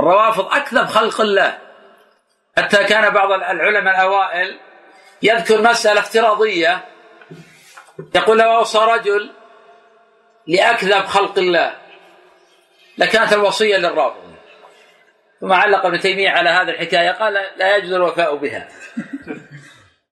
الروافض أكذب خلق الله. حتى كان بعض العلماء الأوائل يذكر مسألة افتراضية. يقول لو أوصى رجل لأكذب خلق الله لكانت الوصية للرافض. ثم علق ابن تيمية على هذه الحكاية قال لا يجوز الوفاء بها.